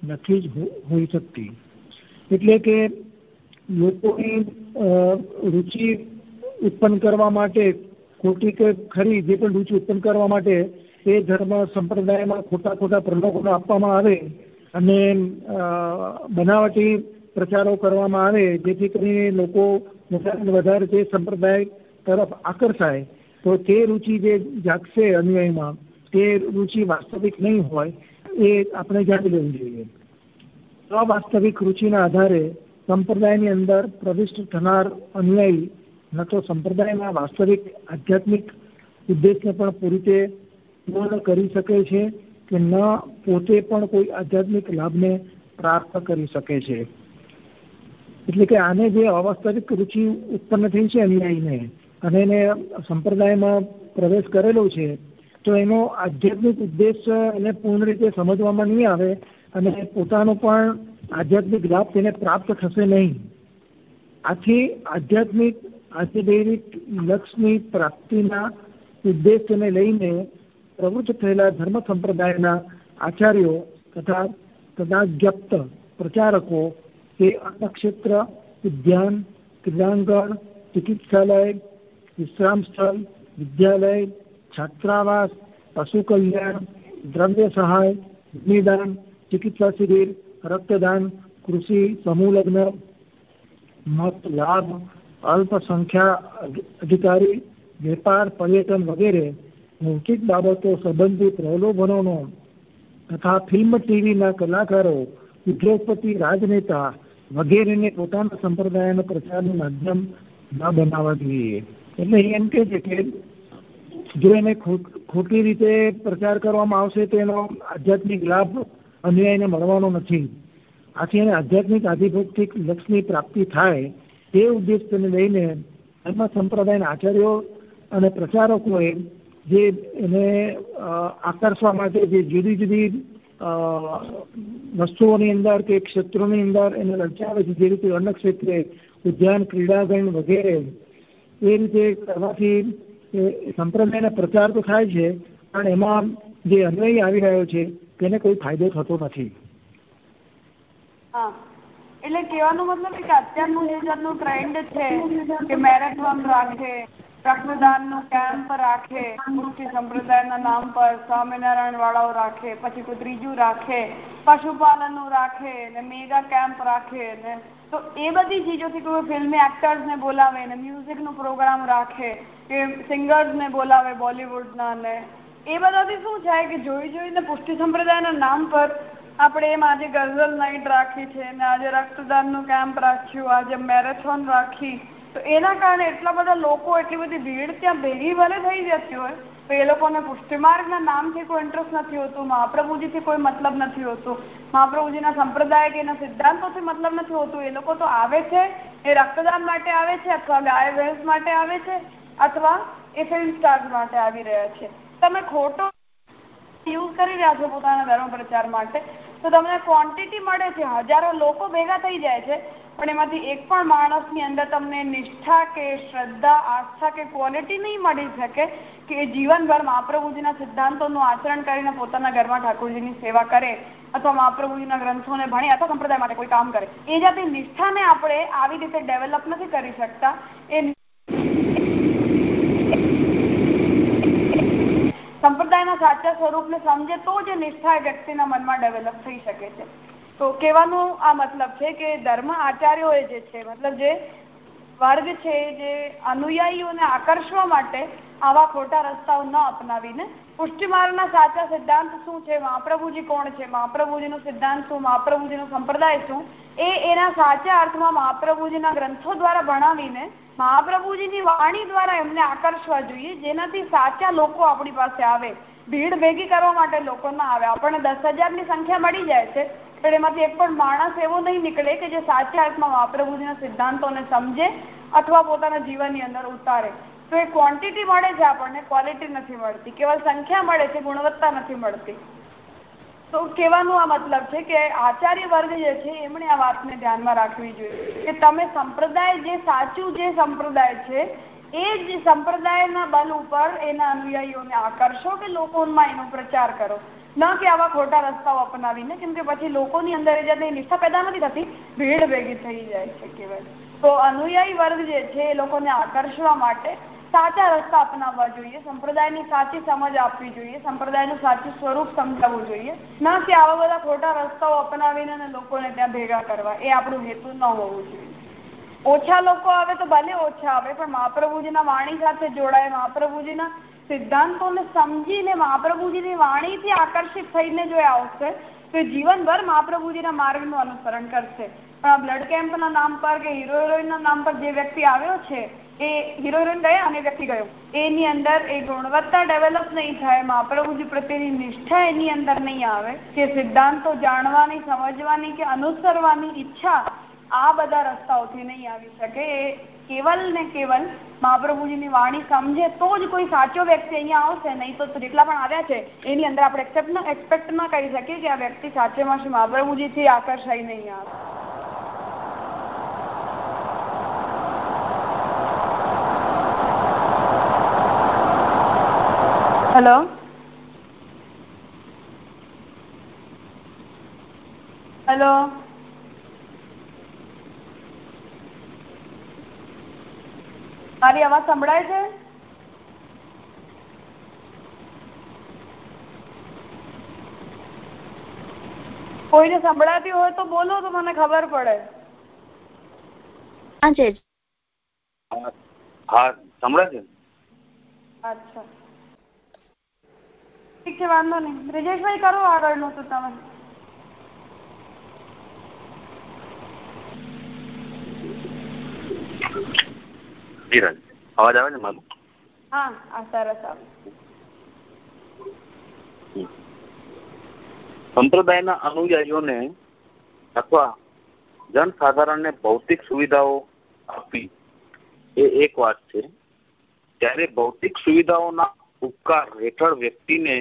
નથી જ હોઈ શકતી. એટલે કે લોકોની રુચિ ઉત્પન્ન કરવા માટે ખોટી કે ખરી જે પણ રુચિ ઉત્પન્ન કરવા માટે એ ધર્મ સંપ્રદાયમાં ખોટા ખોટા પ્રલોભનો આપવામાં આવે અને બનાવટી પ્રચારો કરવામાં આવે, જેથી કરીને લોકો વધારે વધારે તે સંપ્રદાય તરફ આકર્ષાય, તો તે રુચિ જે જાગશે અનુયાયીમાં તે રુચિ વાસ્તવિક નહીં હોય, એ આપણે જાણી લેવું જોઈએ. અવાસ્તવિક રુચિના આધારે સંપ્રદાયની અંદર પ્રવિષ્ટ થનાર અનુયાયી ન તો સંપ્રદાયના વાસ્તવિક આધ્યાત્મિક ઉદ્દેશને પણ પૂરી રીતે પૂર્ણ કરી શકે છે. કે ન પોતે પણ કોઈ આધ્યાત્મિક લાભને પ્રાપ્ત કરી શકે છે. એટલે કે આને જે અવાસ્તવિક રુચિ ઉત્પન્ન થઈ છે અન્યાયને, અને એને સંપ્રદાયમાં પ્રવેશ કરેલો છે, તો એનો આધ્યાત્મિક ઉદ્દેશ એને પૂર્ણ રીતે સમજવામાં નહીં આવે અને પોતાનો પણ આધ્યાત્મિક લાભ તેને પ્રાપ્ત થશે નહીં. આથી આધ્યાત્મિક આધ્યાત્મિક લક્ષ્મી પ્રાપ્તિના ઉદ્દેશને લઈને પ્રવૃત્ત થયેલા ધર્મ સંપ્રદાયના આચાર્યો તથા તદાજ્ઞપ્ત પ્રચારકો તે અન્નક્ષેત્ર ઉદ્યાન, ક્રીડાંગણ, ચિકિત્સાલય વિશ્રામ સ્થળ વિદ્યાલય, છાત્રાવાસ પશુ કલ્યાણ દ્રવ્ય સહાય નિદાન ચિકિત્સા શિબિર, રક્તદાન, કૃષિ સમૂહ લગ્ન મત, લાભ, અલ્પસંખ્યા અધિકારી, વેપાર, પર્યટન વગેરે ભૌતિક બાબતો સંબંધિત પ્રલોભનોનો તથા ફિલ્મ ટીવીના કલાકારો, ઉદ્યોગપતિ, રાજનેતા વગેરેને પોતાના સંપ્રદાયના પ્રચારનું માધ્યમ ન બનાવવા જોઈએ. એટલે એમ કે છે કે જો એને ખોટી રીતે પ્રચાર કરવામાં આવશે તો એનો આધ્યાત્મિક લાભ અન્યાયને મળવાનો નથી. આથી એને આધ્યાત્મિક આધિભૌતિક લક્ષ્યની પ્રાપ્તિ થાય તે ઉદ્દેશને લઈને એમાં સંપ્રદાયના આચાર્યો અને પ્રચારકોએ જે એને આકર્ષવા માટે જે જુદી જુદી વસ્તુઓની અંદર કે ક્ષેત્રોની અંદર એને લચાવે છે, જે રીતે અન્ય ક્ષેત્રે ઉદ્યાન, ક્રીડાગણ વગેરે, એ રીતે કરવાથી સંપ્રદાયનો પ્રચાર તો થાય છે, પણ એમાં જે અન્વય આવી રહ્યો છે, તેને કોઈ ફાયદો થતો નથી. એટલે કહેવાનો મતલબ કે અત્યારનું જે ટ્રેન્ડ છે કે મેરેથોન રાખે રક્તદાનનું કેમ્પ રાખે મુક્તિ સંપ્રદાયના નામ પર સ્વામિનારાયણ વાળાઓ રાખે, પછી કોઈ ત્રીજું રાખે, પશુપાલનનું રાખે, ને મેગા કેમ્પ રાખે, ને તો એ બધી ચીજોથી કોઈ ફિલ્મી એક્ટર્સને બોલાવે, ને મ્યુઝિકનું પ્રોગ્રામ રાખે, કે સિંગર્સને બોલાવે બોલિવૂડના, ને એ બધાથી શું થાય કે જોઈ જોઈને પુષ્ટિ સંપ્રદાયના નામ પર આપણે એમ આજે ગઝલ નાઇટ રાખી છે, ને આજે રક્તદાનનું કેમ્પ રાખ્યું, આજે મેરેથોન રાખી તો એના કારણે એટલા બધા લોકો, એટલી બધી ભીડ ત્યાં ભેગી ભલે થઈ જતી હોય, તો એ લોકોને પુષ્ટિમાર્ગના નામથી કોઈ ઇન્ટરેસ્ટ નથી હોતું, મહાપ્રભુજીથી કોઈ મતલબ નથી હોતું. મહાપ્રભુજીના સંપ્રદાય કે એના સિદ્ધાંતોથી મતલબ નથી હોતું. એ લોકો તો આવે છે, એ રક્તદાન માટે આવે છે, અથવા ગાય, ભેંસ માટે આવે છે, અથવા એ ફિલ્મ સ્ટાર્સ માટે આવી રહ્યા છે. તમે ખોટો યુઝ કરી રહ્યા છો પોતાના ધર્મ પ્રચાર માટે. તો તમને ક્વોન્ટિટી મળે છે. હજારો લોકો ભેગા થઈ જાય છે. પણ એમાંથી એક પણ માણસની અંદર તમને નિષ્ઠા કે શ્રદ્ધા, આસ્થા કે ક્વોલિટી નહીં મળી શકે કે જીવનભર મહાપ્રભુજીના સિદ્ધાંતોનું આચરણ કરીને પોતાના ઘરમાં ઠાકોરજીની સેવા કરે અથવા મહાપ્રભુજીના ગ્રંથોને ભણે અથવા સંપ્રદાય માટે કોઈ કામ કરે. એ જાતે નિષ્ઠાને આપણે આવી રીતે ડેવલપ નથી કરી શકતા. એ સંપ્રદાયના સાચા સ્વરૂપને સમજે તો જ નિષ્ઠા વ્યક્તિના મનમાં ડેવલપ થઈ શકે છે. તો કહેવાનું આ મતલબ છે કે ધર્મ આચાર્યોએ જે છે, મતલબ જે વર્ગ છે, જે અનુયાયીઓને આકર્ષવા માટે આવા ખોટા રસ્તાઓ ન અપનાવીને પુષ્ટિમાર્ગના સાચા સિદ્ધાંત શું છે, મહાપ્રભુજી કોણ છે, મહાપ્રભુજીનો સિદ્ધાંત શું, મહાપ્રભુજીનો સંપ્રદાય શું, એ એના સાચા અર્થમાં મહાપ્રભુજીના ગ્રંથો દ્વારા ભણાવીને મહાપ્રભુજીની વાણી દ્વારા એમને આકર્ષવા જોઈએ, જેનાથી સાચા લોકો આપણી પાસે આવે, ભીડ ભેગી કરવા માટે લોકો ના આવે. આપણને દસ હજારની સંખ્યા મળી જાય છે, પણ એમાંથી એક પણ માણસ એવો નહીં નીકળે કે જે સાચા અર્થમાં મહાપ્રભુજીના સિદ્ધાંતોને સમજે અથવા પોતાના જીવનની અંદર ઉતારે. તો એ ક્વોન્ટિટી મળે છે આપણને ક્વોલિટી નથી મળતી. કેવલ સંખ્યા મળે છે, ગુણવત્તા નથી મળતી. તો કહેવાનું આ મતલબ છે કે આચાર્ય વર્ગ જે છે, એમણે આ વાતને ધ્યાનમાં રાખવી જોઈએ. કે તમે સંપ્રદાય જે સાચું જે સંપ્રદાય છે, એ જ સંપ્રદાયના બલ ઉપર એના અનુયાયીઓને આકર્ષો કે લોકોમાં એનો પ્રચાર કરો. ન કે આવા ખોટા રસ્તાઓ અપનાવીને, કેમ કે પછી લોકોની અંદર એ જાતની નિષ્ઠા પેદા નથી થતી. ભીડ ભેગી થઈ જાય છે કેવાય તો અનુયાયી વર્ગ જે છે, એ લોકોને આકર્ષવા માટે સાચા રસ્તા અપનાવવા જોઈએ, સંપ્રદાયની સાચી સમજ આપવી જોઈએ, સંપ્રદાયનું સાચું સ્વરૂપ સમજાવવું જોઈએ. ના કે આવા બધા ખોટા રસ્તાઓ અપનાવીને લોકોને ત્યાં ભેગા કરવા, એ આપણું હેતુ ન હોવું જોઈએ. ઓછા લોકો આવે તો ભલે ઓછા આવે, પણ મહાપ્રભુજીના વાણી સાથે જોડાય, મહાપ્રભુજીના સિદ્ધાંતોને સમજીને મહાપ્રભુજીની વાણીથી આકર્ષિત થઈને જો આવશે તો જીવનભર મહાપ્રભુજીના માર્ગનું અનુસરણ કરશે. પણ આ બ્લડ કેમ્પના નામ પર કે હીરો હિરોઈનના નામ પર જે વ્યક્તિ આવ્યો છે, એ હીરો હિરોઈન ગયા અને વ્યક્તિ ગયો એની અંદર એ ગુણવત્તા ડેવલપ નહીં થાય, મહાપ્રભુજી પ્રત્યેની નિષ્ઠા એની અંદર નહીં આવે કે સિદ્ધાંતો જાણવાની, સમજવાની કે અનુસરવાની ઈચ્છા આ બધા રસ્તાઓથી નહીં આવી શકે. એ કેવલ ને કેવલ મહાપ્રભુજીની વાણી સમજે તો જ કોઈ સાચો વ્યક્તિ અહીંયા આવશે. નહીં તો જેટલા પણ આવ્યા છે, એની અંદર આપણે એક્સેપ્ટ એક્સપેક્ટ ન કરી શકીએ કે આ વ્યક્તિ સાચેમાં શ્રી મહાપ્રભુજીથી આકર્ષાઈ નહીં આવે. હેલો હેલો મારી અવાજ સંભળાય છે? કોઈને સંભળાતી હોય તો બોલો તો મને ખબર પડે. હા સંભળાય છે? અચ્છા. ઠીક છે વાંધો નહીં. બ્રિજેશભાઈ કરો આગળનું તો તમે. ધીરજ અવાજ આવે ને મારો હા આ સરસ આવે સંપ્રદાયના અનુયાયીઓને અથવા જનસાધારણને ભૌતિક સુવિધાઓ આપવી એ એક વાત છે. ત્યારે ભૌતિક સુવિધાઓના ઉપકાર હેઠળ વ્યક્તિને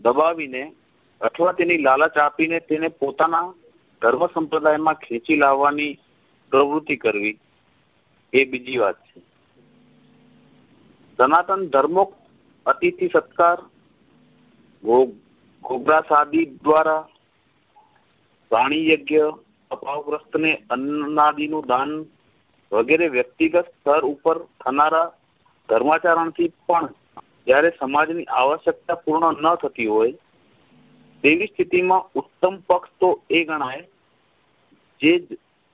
દબાવીને અથવા તેની લાલચ આપીને તેને પોતાના ધર્મ સંપ્રદાયમાં ખેંચી લાવવાની પ્રવૃત્તિ કરવી એ બીજી વાત છે. સનાતન ધર્મો અતિથિ સત્કાર ઘોઘરા સાદી દ્વારા પ્રાણી યજ્ઞ અભાવગ્રસ્તને અન્નાદિનું દાન વગેરે વ્યક્તિગત સ્તર ઉપર થનારા ધર્માચરણથી પણ જ્યારે સમાજની આવશ્યકતા પૂર્ણ ન થતી હોય, તેવી સ્થિતિમાં ઉત્તમ પક્ષ તો એ ગણાય. જે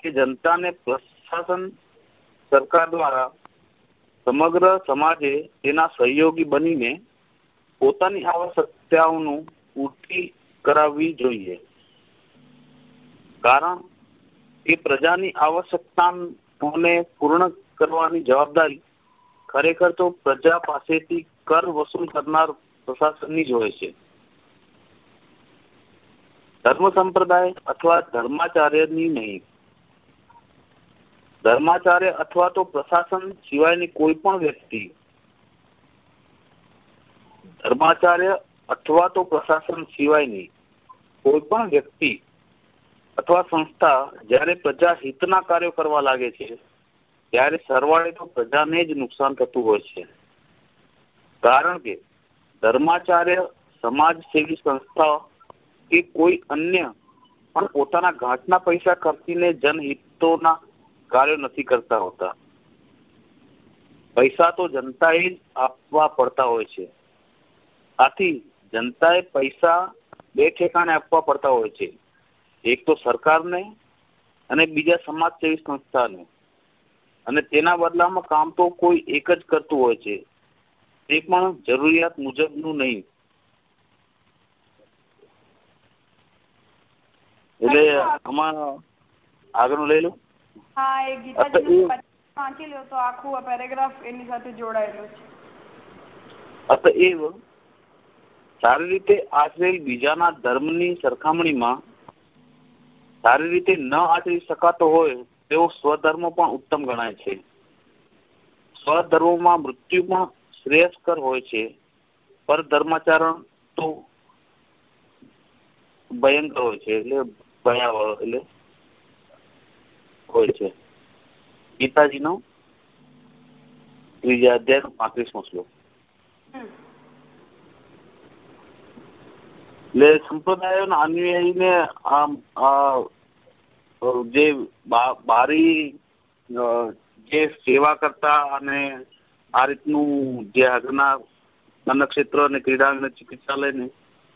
કે જનતાને પ્રશાસન સરકાર દ્વારા સમગ્ર સમાજે તેના સહયોગી બનીને પોતાની આવશ્યકતાઓનું પૂર્તિ કરાવવી જોઈએ. કારણ કે પ્રજાની આવશ્યકતાઓને પૂર્ણ કરવાની જવાબદારી ખરેખર તો પ્રજા પાસેથી કર વસૂલ કરનાર પ્રશાસનની જ હોય છે. ધર્મ સંપ્રદાય અથવા ધર્માચાર્યની નહીં. ધર્માચાર્ય અથવા તો પ્રશાસન સિવાયની કોઈ પણ વ્યક્તિ ધર્માચાર્ય અથવા તો પ્રશાસન સિવાયની કોઈ પણ વ્યક્તિ અથવા સંસ્થા જ્યારે પ્રજા હિતના કાર્યો કરવા લાગે છે, ત્યારે સરવાળે તો પ્રજાને જ નુકસાન થતું હોય છે. કારણ કે ધર્માચાર્ય સમાજ સેવી સંસ્થા કે કોઈ અન્ય પણ પોતાના ઘાટના પૈસા ખર્ચીને જનહિતોના કાર્યો નથી કરતા હોતા. પૈસા તો જનતાએ જ આપવા પડતા હોય છે. આથી જનતાએ પૈસા બે ઠેકાણે આપવા પડતા હોય છે. એક તો સરકારને અને બીજા સમાજ સેવી સંસ્થાને. અને તેના બદલામાં કામ તો કોઈ એક જ કરતું હોય છે. તે પણ જરૂરિયાત મુજબનું નહીં. એટલે આમાં આગળનું લઈ લો. હા એ ગીતાજી વાંચી લો તો આખું આ પેરેગ્રાફ એની સાથે જોડાયેલું છે. અતએવ સારી રીતે આચરેલ બીજાના ધર્મની સરખામણીમાં સારી રીતે ન આચરી શકાતો હોય તેવો સ્વધર્મ પણ ઉત્તમ ગણાય છે. સ્વધર્મમાં મૃત્યુ પણ શ્રેયસ્કર હોય છે. પર ધર્માચરણ તો ભયંકર હોય છે એટલે ભયાવહ એટલે હોય છે. ગીતાજીનો ત્રીજા અધ્યાય પાંત્રીસમો શ્લોક. એટલે સંપ્રદાયોના અન્વયીને આમ જે બારી જે સેવા કરતા અને આ રીતનું જે આગળના અન્નક્ષેત્ર અને ક્રીડાંગણ અને ચિકિત્સાલય ને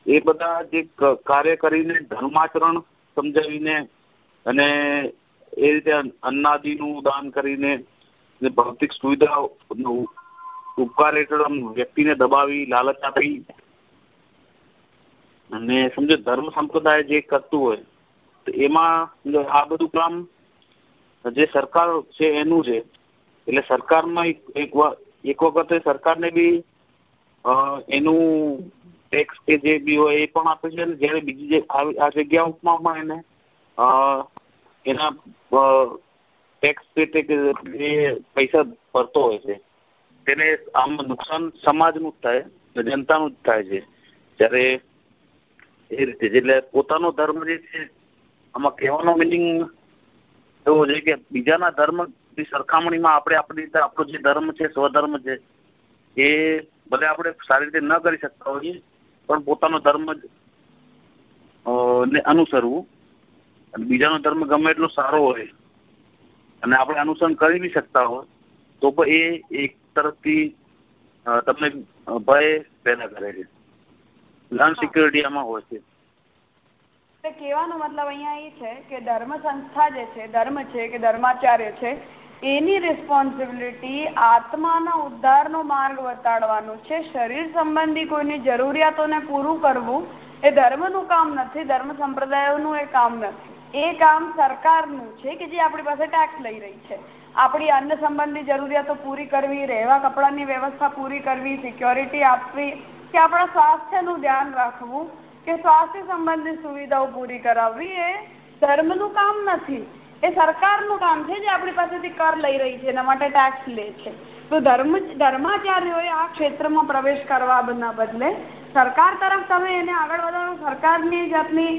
એ બધા જે કાર્ય કરીને ધર્માચરણ સમજાવીને અને એ રીતે અન્નાદિનું દાન કરીને ભૌતિક સુવિધા ઉપકાર હેઠળ વ્યક્તિને દબાવી, લાલચ આપી અને સમજો ધર્મ સંપ્રદાય જે કરતું હોય, તો એમાં આ બધું કામ જે સરકાર છે એનું છે. એટલે સરકારમાં એક એક વખતે સરકારને બી એનું ટેક્સ કે જે બી હોય એ પણ આપે છે અને જ્યારે બીજી જે આ જગ્યાઓમાં પણ એને એના ટેક્સ જે પૈસા ભરતો હોય છે, તેને આમ નુકસાન સમાજનું જ થાય જનતાનું જ થાય છે. જ્યારે એ રીતે એટલે પોતાનો ધર્મ જે છે, આમાં કહેવાનો મિનિંગ એવો છે કે બીજાના ધર્મની સરખામણીમાં આપણે આપણી રીતે આપણો જે ધર્મ છે, સ્વધર્મ છે, એ ભલે આપણે સારી રીતે ન કરી શકતા હોઈએ, પણ પોતાનો ધર્મ જ ને અનુસરવું અને બીજાનો ધર્મ ગમે એટલો સારો હોય અને આપણે અનુસરણ કરી બી શકતા હોય તો પણ એ એક તરફથી તમને ભય પેદા કરે છે. અનસિક્યોરિટી આમાં હોય છે. કહેવાનો મતલબ અહીંયા એ છે કે ધર્મ સંસ્થા જે છે ધર્મ છે કે ધર્માચાર્ય છે એની રિસ્પોન્સિબિલિટી આત્માના ઉદ્ધારનો માર્ગ બતાડવાનો છે. શરીર સંબંધી કોઈની જરૂરિયાતોને પૂરું કરવું એ ધર્મનું કામ નથી ધર્મ સંપ્રદાયોનું એ કામ નથી. એ કામ સરકારનું છે કે જે આપણી પાસે ટેક્સ લઈ રહી છે. આપણી અન્ન સંબંધી જરૂરિયાતો પૂરી કરવી, રહેવા કપડાની વ્યવસ્થા પૂરી કરવી સિક્યોરિટી આપવી, કે આપણા સ્વાસ્થ્યનું ધ્યાન રાખવું, કે સ્વાસ્થ્ય સંબંધિત સુવિધાઓ પૂરી કરાવવી, એ ધર્મનું કામ નથી. એ સરકારનું કામ છે જે આપણી પાસેથી કર લઈ રહી છે, એના માટે ટેક્સ લે છે. તો ધર્મ, ધર્માચાર્યોએ આ ક્ષેત્રમાં પ્રવેશ કરવા બદલે સરકાર તરફ તમે એને આગળ વધારો, સરકારની જાતની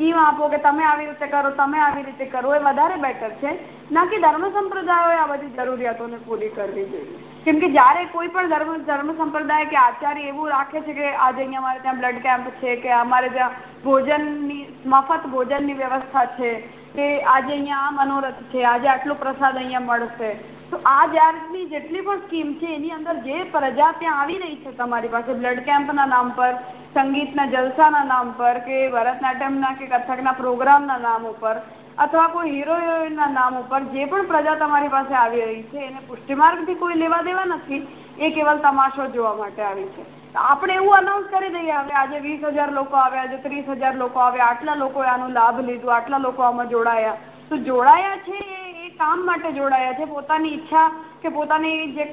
સ્કીમ આપો કે તમે આવી રીતે કરો, તમે આવી રીતે કરો, એ વધારે બેટર છે. ના કે ધર્મ સંપ્રદાયોએ આ બધી જરૂરિયાતોને પૂરી કરવી જોઈએ. કેમ કે જ્યારે કોઈ પણ ધર્મ ધર્મ સંપ્રદાય કે આચાર્ય એવું રાખે છે કે આજે અહીંયા અમારે ત્યાં બ્લડ કેમ્પ છે કે અમારે ત્યાં ભોજનની, મફત ભોજનની વ્યવસ્થા છે કે આજે અહીંયા આ મનોરથ છે, આજે આટલો પ્રસાદ અહીંયા મળશે. તો આ જ્યારની જેટલી પણ સ્કીમ છે, એની અંદર જે પ્રજા ત્યાં આવી રહી છે તમારી પાસે, બ્લડ કેમ્પના નામ પર, સંગીતના જલસાના નામ પર, કે ભરતનાટ્યમના કે કથકના પ્રોગ્રામના નામ ઉપર, અથવા કોઈ હીરો હિરોઈનના નામ ઉપર, જે પણ પ્રજા તમારી પાસે આવી રહી છે, એને પુષ્ટિમાર્ગથી કોઈ લેવા દેવા નથી, એ કેવલ તમાશો જોવા માટે આવી છે. આપણે એવું અનાઉન્સ કરી દઈએ, હવે આજે વીસ હજાર લોકો આવ્યા આજે ત્રીસ હજાર લોકો આવ્યા, આટલા લોકોએ આનો લાભ લીધો, આટલા લોકો આમાં જોડાયા. તો જોડાયા છે એ કામ માટે જોડાયા છે, પોતાની ઈચ્છા કે પોતાની જે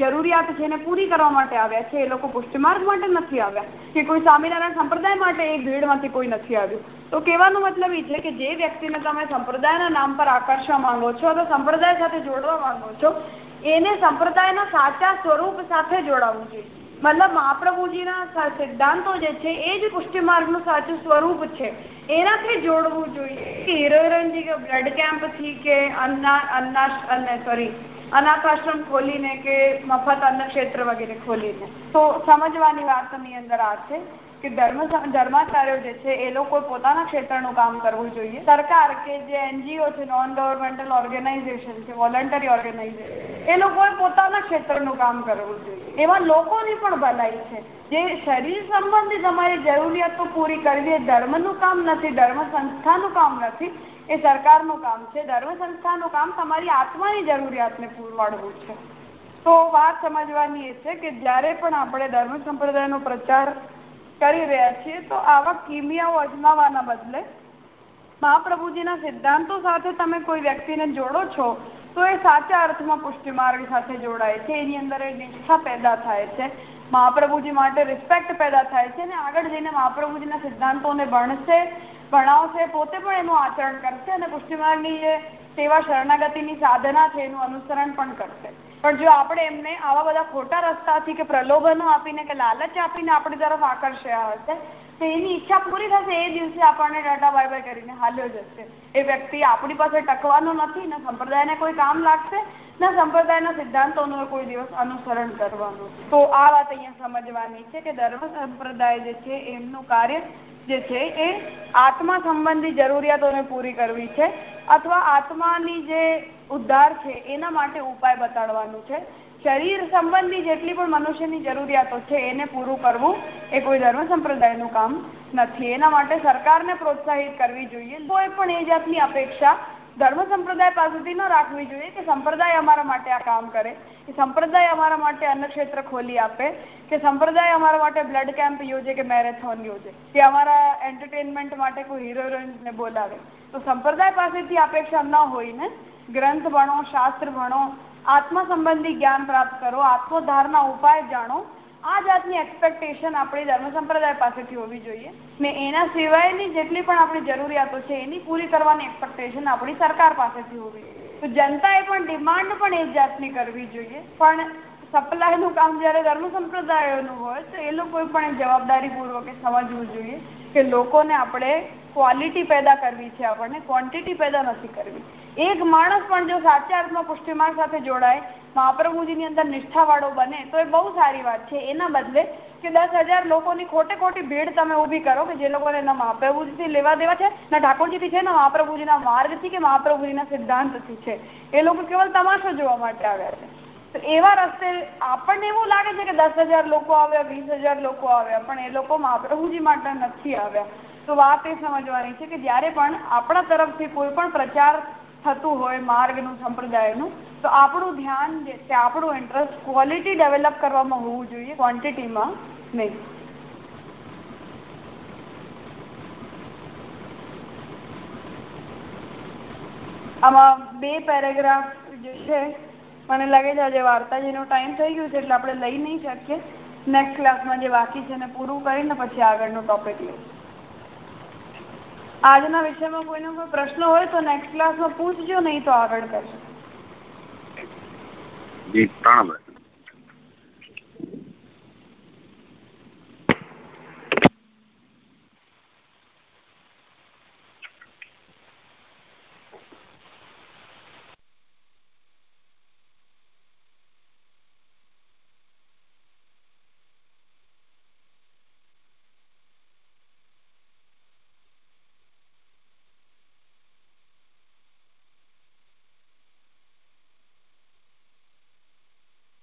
જરૂરિયાત છે એને પૂરી કરવા માટે આવ્યા છે. એ લોકો પુષ્ટિમાર્ગ માટે નથી આવ્યા, કે કોઈ સ્વામિનારાયણ સંપ્રદાય માટે એ ભીડમાંથી કોઈ નથી આવ્યું. તો કહેવાનો મતલબ એ છે કે જે વ્યક્તિને તમે સંપ્રદાયના નામ પર આકર્ષવા માંગો છો, અથવા સંપ્રદાય સાથે જોડવા માંગો છો, એને સંપ્રદાયના સાચા સ્વરૂપ સાથે જોડાવવું જોઈએ. મતલબ મહાપ્રભુજીના સિદ્ધાંતો જે છે, એ જ પુષ્ટિમાર્ગનું સાચું સ્વરૂપ છે. એનાથી જોડવું જોઈએ હીરો હિરોઈનથી કે બ્લડ કેમ્પથી કે અન્ના અન્ના સોરી અનાથ આશ્રમ ખોલીને કે મફત અન્ન ક્ષેત્ર વગેરે ખોલીને. તો સમજવાની વાતની અંદર આ છે. કે ધર્મ ધર્માચાર્યો જે છે, એ લોકો પોતાના ક્ષેત્રનું કામ કરવું જોઈએ. સરકાર કે જે એનજીઓ છે નોન ગવર્મેન્ટલ ઓર્ગેનાઇઝેશન છે વોલન્ટરી ઓર્ગેનાઇઝેશન એ લોકોએ પોતાના ક્ષેત્રનું કામ કરવું જોઈએ. એવા લોકોની પણ ભલાઈ છે. જે શરીર સંબંધિત તમારી જરૂરિયાતો પૂરી કરવી એ ધર્મનું કામ નથી, ધર્મ સંસ્થાનું કામ નથી, એ સરકારનું કામ છે. ધર્મ સંસ્થાનું કામ તમારી આત્માની જરૂરિયાતને પૂરવાડવું છે. તો વાત સમજવાની એ છે કે જ્યારે પણ આપણે ધર્મ સંપ્રદાયનો પ્રચાર કરી રહ્યા છીએ, તો આવા કિમિયાઓ અજમાવાના બદલે મહાપ્રભુજીના સિદ્ધાંતો સાથે તમે કોઈ વ્યક્તિને જોડો છો, તો એ સાચા અર્થમાં પુષ્ટિ માર્ગ સાથે જોડાય છે. એની અંદર એ નિષ્ઠા પેદા થાય છે. મહાપ્રભુજી માટે રિસ્પેક્ટ પેદા થાય છે અને આગળ જઈને મહાપ્રભુજીના સિદ્ધાંતોને ભણશે, ભણાવશે, પોતે પણ એનું આચરણ કરશે અને પુષ્ટિમાર્ગની જે સેવા શરણાગતિની સાધના છે, એનું અનુસરણ પણ કરશે. પણ જો આપણે એમને આવા બધા ખોટા રસ્તાથી કે પ્રલોભનો આપીને કે લાલચ આપીને આપણી તરફ આકર્ષ્યા હશે, તો એની ઈચ્છા પૂરી થશે એ દિવસે આપણને ટાટા બાય બાય કરીને હાલ્યો જશે. એ વ્યક્તિ આપણી પાસે ટકવાનો નથી, ને સંપ્રદાયને કોઈ કામ લાગશે, ને સંપ્રદાયના સિદ્ધાંતોનું કોઈ દિવસ અનુસરણ કરવાનું. તો આ વાત અહીંયા સમજવાની છે કે ધર્મ સંપ્રદાય જે છે, એમનું કાર્ય જે છે એ આત્મા સંબંધી જરૂરિયાતોને પૂરી કરવી છે, અથવા આત્માની જે ઉદ્ધાર છે, એના માટે ઉપાય બતાડવાનું છે. શરીર સંબંધી જેટલી પણ મનુષ્યની જરૂરિયાતો છે, એને પૂરું કરવું એ કોઈ ધર્મ સંપ્રદાયનું કામ નથી. એના માટે સરકારને પ્રોત્સાહિત કરવી જોઈએ. કોઈ પણ એ જાતની અપેક્ષા ધર્મ સંપ્રદાય પાસેથી ન રાખવી જોઈએ કે સંપ્રદાય અમારા માટે આ કામ કરે. કે સંપ્રદાય અમારા માટે અન્નક્ષેત્ર ખોલી આપે. કે સંપ્રદાય અમારા માટે બ્લડ કેમ્પ યોજે કે મેરેથોન યોજે. કે અમારા એન્ટરટેનમેન્ટ માટે કોઈ હીરો હિરોઈન્સને બોલાવે. તો સંપ્રદાય પાસેથી અપેક્ષા ન હોય ને ગ્રંથ ભણો શાસ્ત્ર ભણો આત્મ સંબંધી જ્ઞાન પ્રાપ્ત કરો આત્મોદ્ધારના ઉપાય જાણો. આ જાતની એક્સપેક્ટેશન આપણી ધર્મ સંપ્રદાય પાસેથી હોવી જોઈએ. ને એના સિવાયની જેટલી પણ આપણી જરૂરિયાતો છે, એની પૂરી કરવાની એક્સપેક્ટેશન આપણી સરકાર પાસેથી હોવી જોઈએ. તો જનતાએ પણ ડિમાન્ડ પણ એ જાતની કરવી જોઈએ. પણ સપ્લાયનું કામ જ્યારે ધર્મ સંપ્રદાયોનું હોય, તો એ લોકોએ પણ જવાબદારીપૂર્વક સમજવું જોઈએ કે લોકોને આપણે ક્વોલિટી પેદા કરવી છે આપણને ક્વોન્ટિટી પેદા નથી કરવી. એક માણસ પણ જો સાચા અર્થમાં પુષ્ટિમાર્ગ સાથે જોડાય, મહાપ્રભુજીની અંદર નિષ્ઠાવાળો બને, તો એ બહુ સારી વાત છે. એના બદલે કે દસ હજાર લોકોની ખોટે ખોટી ભીડ તમે ઊભી કરો કે જે લોકોને ના મહાપ્રભુજીથી લેવા દેવા છે, ના ઠાકોરજીથી છે, ના મહાપ્રભુજીના માર્ગથી કે મહાપ્રભુજીના સિદ્ધાંતથી છે. એ લોકો કેવલ તમાશો જોવા માટે આવ્યા છે. તો એવા રસ્તે આપણને એવું લાગે છે કે દસ હજાર લોકો આવ્યા, વીસ હજાર લોકો આવ્યા, પણ એ લોકો મહાપ્રભુજી માટે નથી આવ્યા. તો વાત એ સમજવાની છે કે જ્યારે પણ આપણા તરફથી કોઈ પણ પ્રચાર થતું હોય, માર્ગનું, સંપ્રદાયનું, તો આપણું ધ્યાન જે છે, આપણું ઇન્ટરેસ્ટ ક્વોલિટી ડેવલપ કરવામાં હોવું જોઈએ ક્વોન્ટિટીમાં નહીં. આમાં બે પેરેગ્રાફ જે છે, મને લાગે છે, આજે વાર્તાજીનો ટાઈમ થઈ ગયું છે, એટલે આપણે લઈ નહીં શકીએ. નેક્સ્ટ ક્લાસમાં જે બાકી છે, એને પૂરું કરીને પછી આગળનો ટોપિક લઈશું. આજના વિષયમાં કોઈનો કોઈ પ્રશ્ન હોય તો નેક્સ્ટ ક્લાસમાં પૂછજો, નહીં તો આગળ કરજો. પ્રણામ